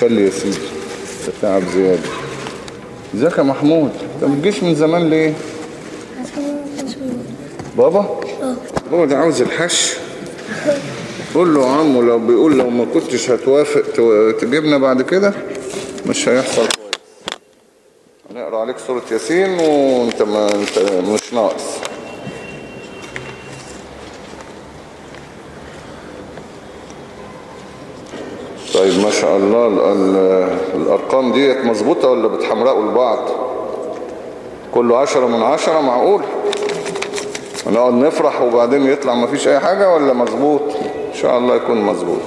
خلي يا سيدي تعب زيادة. ازيك يا محمود؟ انت ما بتجيش من زمان ليه؟ بابا؟ آه. هو ده عاوز الحش قول له عمو لو بيقول لو ما كنتش هتوافق تو- تجيبنا بعد كده مش هيحصل كويس. هنقرأ عليك سورة ياسين وانت ما انت مش ناقص. طيب ما شاء الله ال ال الأرقام ديت مظبوطة ولا بتحمرقوا لبعض كله عشرة من عشرة معقول؟ هنقعد نفرح وبعدين يطلع ما فيش أي حاجة ولا مظبوط؟ إن شاء الله يكون مظبوط.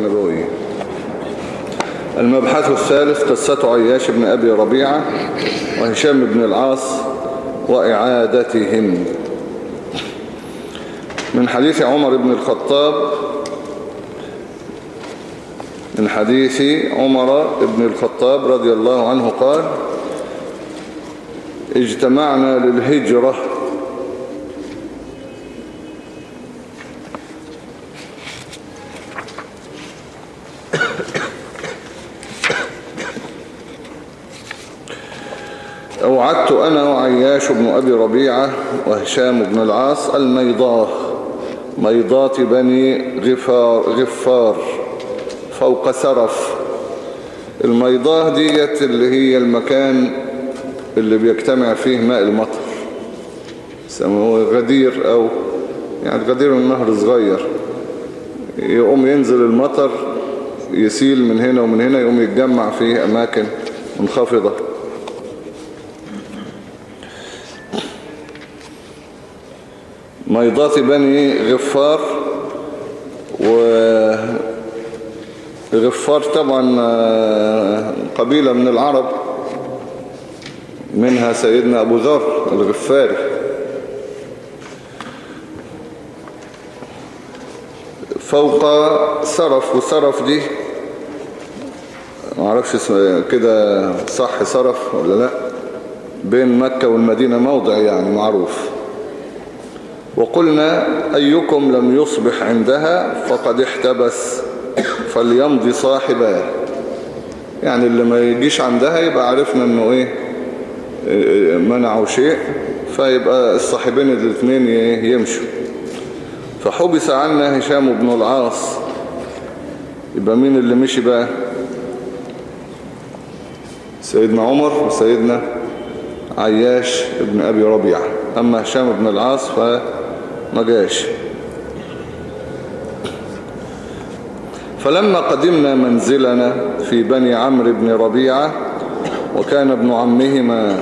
النبوي المبحث الثالث قصة عياش بن أبي ربيعة وهشام بن العاص وإعادتهم. من حديث عمر بن الخطاب من حديث عمر بن الخطاب رضي الله عنه قال اجتمعنا للهجرة أوعدت أنا وعياش بن أبي ربيعة وهشام بن العاص الميضاه ميضات بني غفار, غفار فوق سرف. الميضاه ديت اللي هي المكان اللي بيجتمع فيه ماء المطر. يسموه غدير أو يعني غدير من نهر صغير. يقوم ينزل المطر يسيل من هنا ومن هنا يقوم يتجمع في أماكن منخفضة. ميضات بني غفار وغفار طبعا آه، قبيلة من العرب منها سيدنا أبو ذر الغفاري. فوق سرف وسرف دي معرفش كده صح سرف ولا لأ بين مكة والمدينة موضع يعني معروف. وقلنا أيكم لم يصبح عندها فقد احتبس فليمضي صاحباه يعني اللي ما يجيش عندها يبقى عرفنا إنه إيه منعوا شيء فيبقى الصاحبين الاثنين يمشوا. فحبس عنا هشام بن العاص. يبقى مين اللي مشي بقى؟ سيدنا عمر وسيدنا عياش ابن أبي ربيعة. أما هشام بن العاص فما جاش. فلما قدمنا منزلنا في بني عمرو بن ربيعة وكان ابن عمهما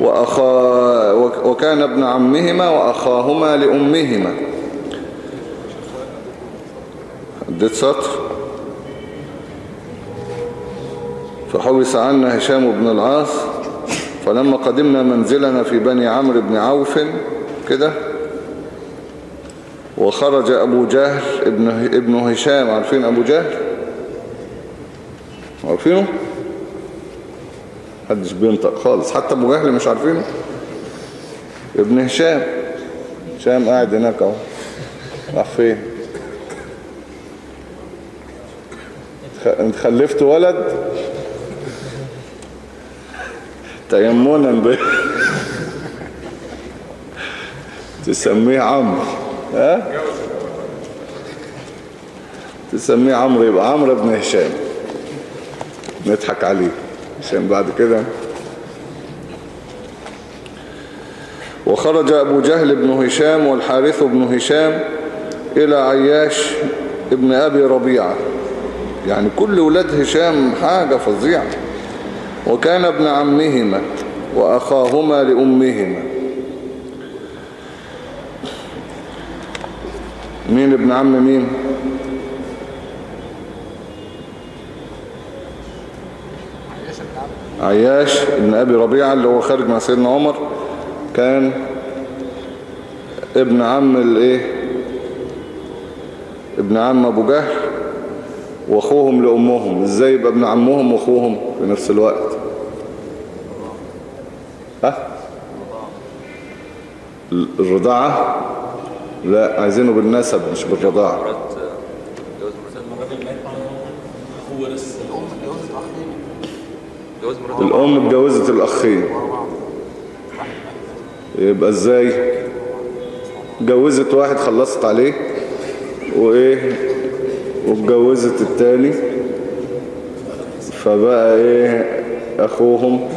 وأخا وكان ابن عمهما وأخاهما لأمهما. اديت سطر فحبس عنا هشام بن العاص فلما قدمنا منزلنا في بني عمرو بن عوف كده وخرج أبو جهل ابن, ابن هشام عارفين أبو جهل؟ عارفينه؟ محدش بينطق خالص حتى أبو جهل مش عارفينه. ابن هشام هشام قاعد هناك أهو. راح فين؟ انت خلفت ولد؟ تيمنا به تسميه عمرو ها؟ تسميه عمرو يبقى عمرو بن هشام. نضحك عليه. عشان بعد كده. وخرج أبو جهل بن هشام والحارث بن هشام إلى عياش ابن أبي ربيعة. يعني كل ولاد هشام حاجة فظيعة. وكان ابن عمهما وأخاهما لأمهما. مين ابن عم مين؟ عياش ابن أبي ربيعة اللي هو خارج مع سيدنا عمر. كان ابن عم الايه؟ ابن عم أبو جهل. واخوهم لامهم إزاي يبقى ابن عمهم واخوهم في نفس الوقت؟ ها؟ الرضاعة؟ لا عايزينه بالنسب مش بالرضاعة. الأم اتجوزت الأخين. يبقى إزاي؟ جوزت واحد خلصت عليه؟ وإيه؟ واتجوزت التاني فبقى إيه أخوهم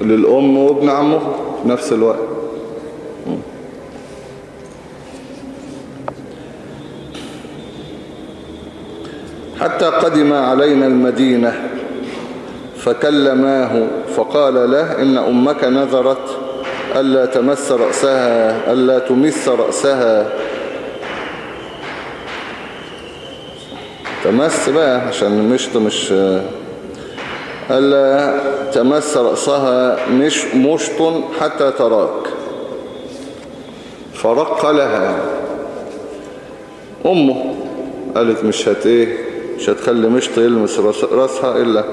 للأم وابن عمه في نفس الوقت. حتى قدم علينا المدينة فكلماه فقال له إن أمك نذرت ألا تمس رأسها ألا تمس رأسها تمس بقى عشان المشط مش ألا تمس رأسها مش مشط حتى تراك. فرق لها. أمه قالت مش هت إيه مش هتخلي مشط يلمس رأسها إلا.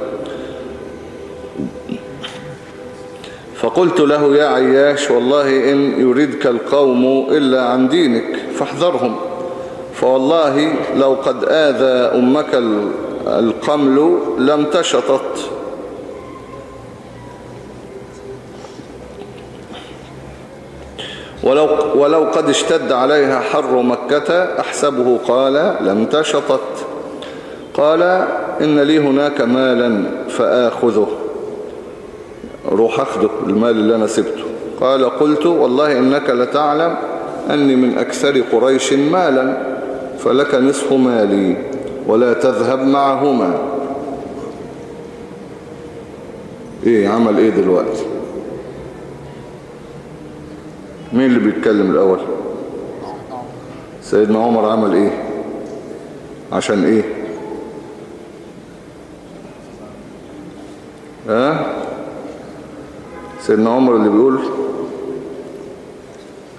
فقلت له يا عياش والله إن يريدك القوم إلا عن دينك فاحذرهم. فوالله لو قد آذى أمك ال- القمل لم تشطت ولو, ولو قد اشتد عليها حر مكة أحسبه قال لم تشطت قال إن لي هناك مالا فآخذه. روح أخذه المال اللي أنا سبته. قال قلت والله إنك لتعلم أني من أكثر قريش مالا. فلك نصف مالي ولا تذهب معهما. إيه عمل إيه دلوقتي؟ مين اللي بيتكلم الأول؟ سيدنا عمر عمل إيه؟ عشان إيه؟ ها؟ سيدنا عمر اللي بيقول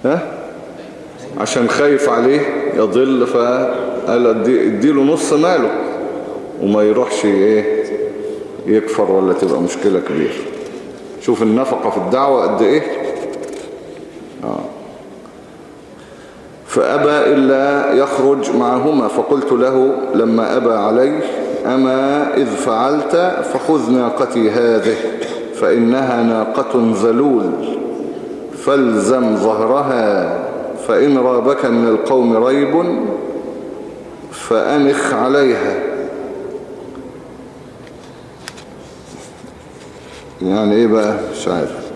ها؟ عشان خايف عليه؟ يضل فقال ادي- اديله نص ماله وما يروحش إيه يكفر ولا تبقى مشكلة كبيرة شوف النفقة في الدعوة قد إيه آه. فأبى إلا يخرج معهما فقلت له لما أبى عليه أما إذ فعلت فخذ ناقتي هذه فإنها ناقة ذلول فالزم ظهرها فإن رابك من القوم ريب فأنخ عليها. يعني إيه بقى؟ مش عارف.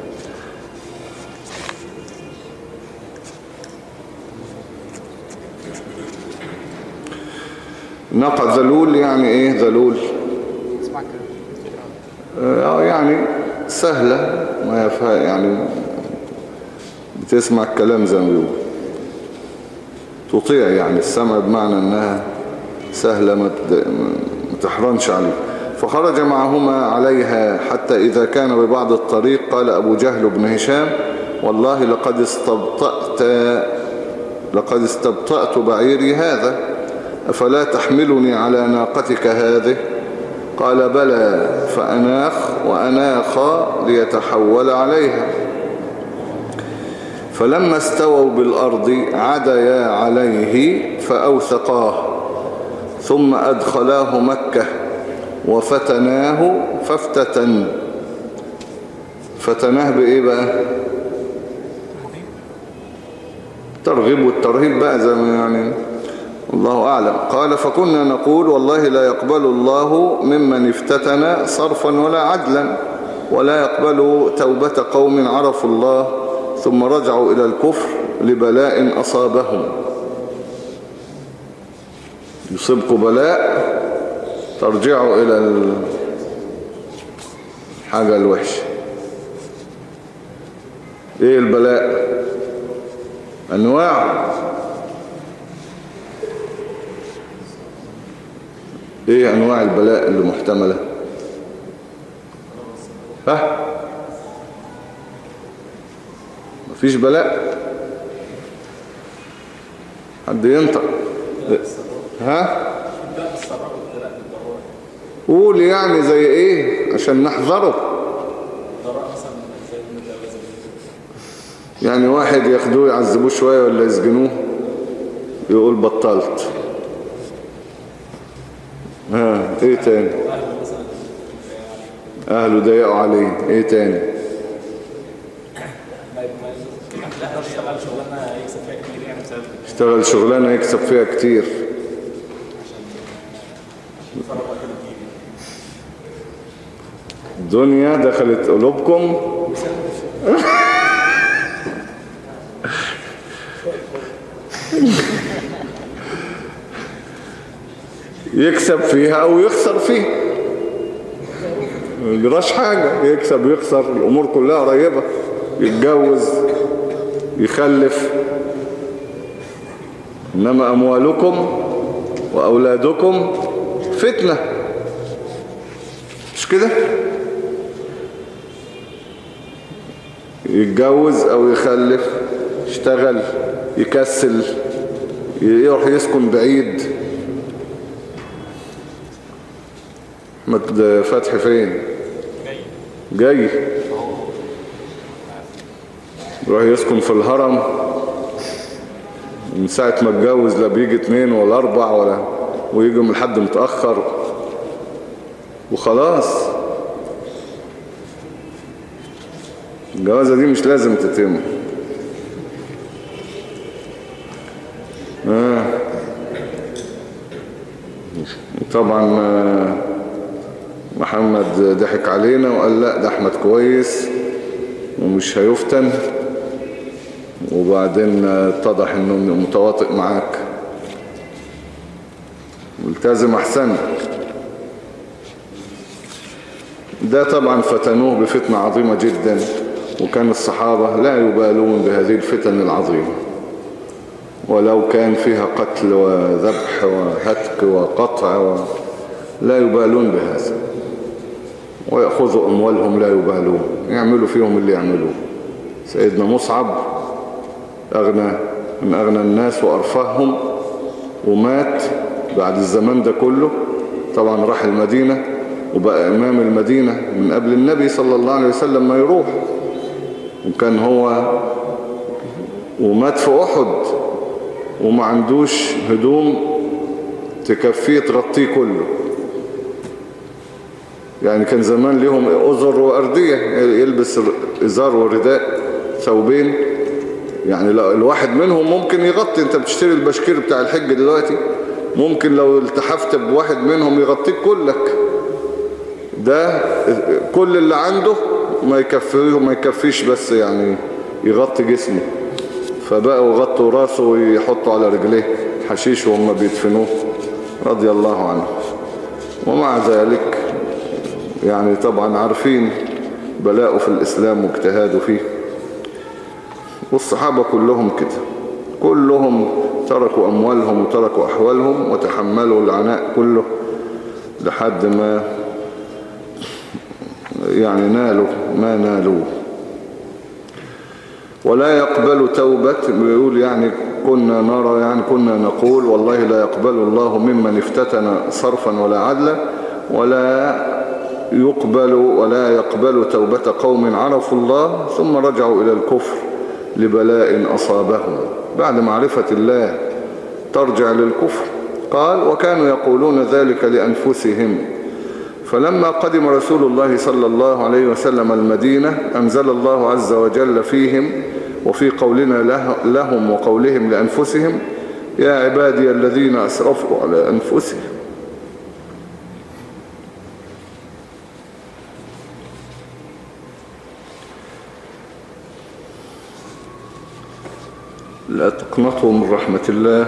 ناقة ذلول يعني إيه؟ ذلول. آه يعني سهلة ما يفها يعني بتسمع الكلام زي ما بيقول. تطيع يعني السمع بمعنى إنها سهلة ما تحرنش عليه فخرج معهما عليها حتى إذا كان ببعض الطريق قال أبو جهل بن هشام والله لقد استبطأت لقد استبطأت بعيري هذا أفلا تحملني على ناقتك هذه؟ قال بلى فأناخ وأناخ ليتحول عليها. فلما استووا بالأرض عديا عليه فأوثقاه ثم أدخلاه مكة وفتناه فافتتن. فتناه بإيه بقى؟ ترغيب والترهيب بقى زي ما يعني الله أعلم. قال فكنا نقول والله لا يقبل الله ممن افتتن صرفا ولا عدلا ولا يقبل توبة قوم عرفوا الله ثم رجعوا إلى الكفر لبلاء أصابهم. يصيبكم بلاء ترجعوا إلى الحاجة الوحشة. إيه البلاء؟ أنواع. إيه أنواع البلاء اللي محتملة؟ ها؟ مفيش بلاء. حد ينطق. ها؟ قول يعني زي إيه؟ عشان نحذره. يعني واحد ياخدوه يعذبوه شوية ولا يسجنوه؟ يقول بطلت. ها إيه تاني؟ أهله ضيقوا عليه. إيه تاني لا اشتغل شغلانة يكسب فيها كتير يعني بسبب اشتغل شغلانة يكسب فيها كتير. الدنيا دخلت قلوبكم. يكسب فيها أو يخسر فيها. ما يجراش حاجة. يكسب يخسر. الأمور كلها قريبة. يتجوز. يخلف. إنما أموالكم وأولادكم فتنة. مش كده؟ يتجوز أو يخلف يشتغل يكسل يروح يسكن بعيد. فتحي فين؟ جاي. يروح يسكن في الهرم. من ساعة ما اتجوز لا بيجي اتنين ولا أربع ولا ويجي من حد متأخر. وخلاص. الجوازة دي مش لازم تتم. آه. طبعا آه، محمد ضحك علينا وقال لا ده أحمد كويس ومش هيفتن. وبعدين اتضح انه متواطئ معاك. ملتزم احسن. ده طبعا فتنوه بفتنة عظيمة جدا وكان الصحابة لا يبالون بهذه الفتن العظيمة. ولو كان فيها قتل وذبح وهتك وقطع و... لا يبالون بهذا. ويأخذوا أموالهم لا يبالون. يعملوا فيهم اللي يعملوه. سيدنا مصعب أغنى من أغنى الناس وأرفاهم ومات بعد الزمان ده كله. طبعا راح المدينة وبقى إمام المدينة من قبل النبي صلى الله عليه وسلم ما يروح. وكان هو ومات في أحد وما عندوش هدوم تكفيه تغطيه كله. يعني كان زمان ليهم أزر وأردية يلبس إزار ورداء ثوبين. يعني لو الواحد منهم ممكن يغطي. انت بتشتري البشكير بتاع الحج دلوقتي ممكن لو التحفت بواحد منهم يغطيك كلك. ده كل اللي عنده ما يكفيه ما يكفيش بس يعني يغطي جسمه. فبقوا يغطوا راسه ويحطوا على رجليه. حشيش وهم بيدفنوه. رضي الله عنه. ومع ذلك يعني طبعا عارفين بلاءه في الإسلام واجتهاده فيه. والصحابة كلهم كده. كلهم تركوا أموالهم وتركوا أحوالهم وتحملوا العناء كله لحد ما يعني نالوا ما نالوه. ولا يقبل توبة بيقول يعني كنا نرى يعني كنا نقول والله لا يقبل الله ممن افتتن صرفا ولا عدلا ولا يقبل ولا يقبل توبة قوم عرفوا الله ثم رجعوا إلى الكفر. لبلاء أصابهم بعد معرفة الله ترجع للكفر. قال وكانوا يقولون ذلك لأنفسهم. فلما قدم رسول الله صلى الله عليه وسلم المدينة أنزل الله عز وجل فيهم وفي قولنا له لهم وقولهم لأنفسهم يا عبادي الذين أسرفوا على أنفسهم. لا تقنطوا من رحمة الله.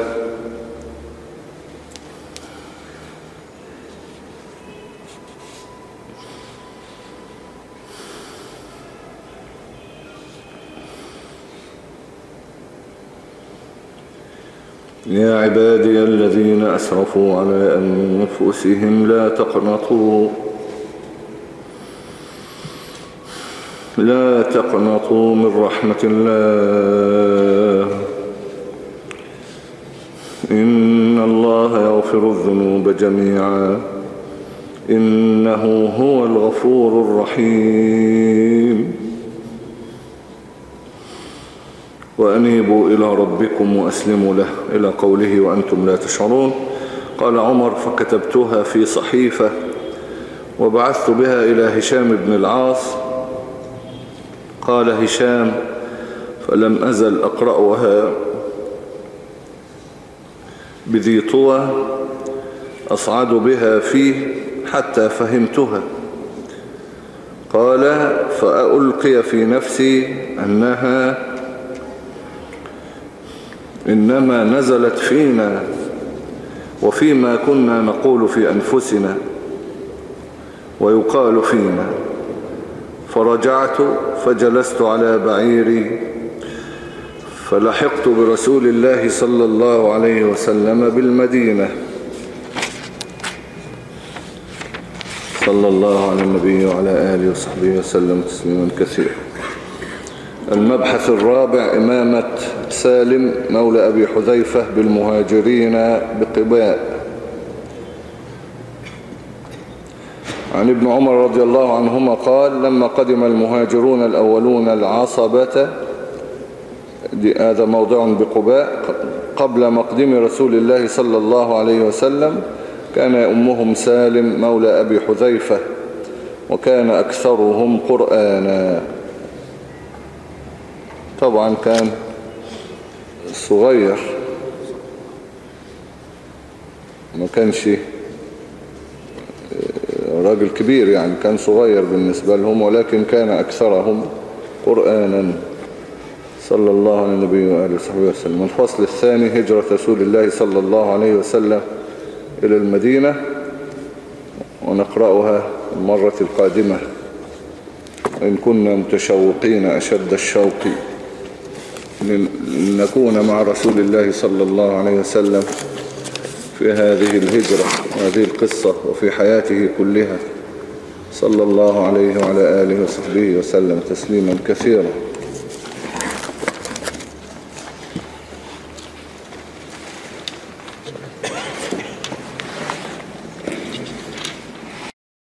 يا عبادي الذين أسرفوا على أنفسهم لا تقنطوا. لا تقنطوا من رحمة الله. إن الله يغفر الذنوب جميعا. إنه هو الغفور الرحيم. وأنيبوا إلى ربكم وأسلموا له إلى قوله وأنتم لا تشعرون. قال عمر فكتبتها في صحيفة وبعثت بها إلى هشام بن العاص. قال هشام فلم أزل أقرأها. بذي طوى أصعد بها فيه حتى فهمتها. قال فألقي في نفسي أنها إنما نزلت فينا وفيما كنا نقول في أنفسنا ويقال فينا. فرجعت فجلست على بعيري فلحقت برسول الله صلى الله عليه وسلم بالمدينة. صلى الله على النبي وعلى آله وصحبه وسلم تسليما كثيرا. المبحث الرابع إمامة سالم مولى أبي حذيفة بالمهاجرين بقباء. عن ابن عمر رضي الله عنهما قال لما قدم المهاجرون الأولون العصبة هذا موضع بقباء قبل مقدم رسول الله صلى الله عليه وسلم. كان أمهم سالم مولى أبي حذيفة وكان أكثرهم قرآنا. طبعا كان صغير ما كانش راجل كبير يعني كان صغير بالنسبة لهم ولكن كان أكثرهم قرآنا. صلى الله على النبي وآله وصحبه وسلم. الفصل الثاني هجرة رسول الله صلى الله عليه وسلم إلى المدينة ونقرأها المرة القادمة. إن كنا متشوقين أشد الشوق لنكون مع رسول الله صلى الله عليه وسلم في هذه الهجرة وهذه القصة وفي حياته كلها. صلى الله عليه وعلى آله وصحبه وسلم تسليما كثيرا.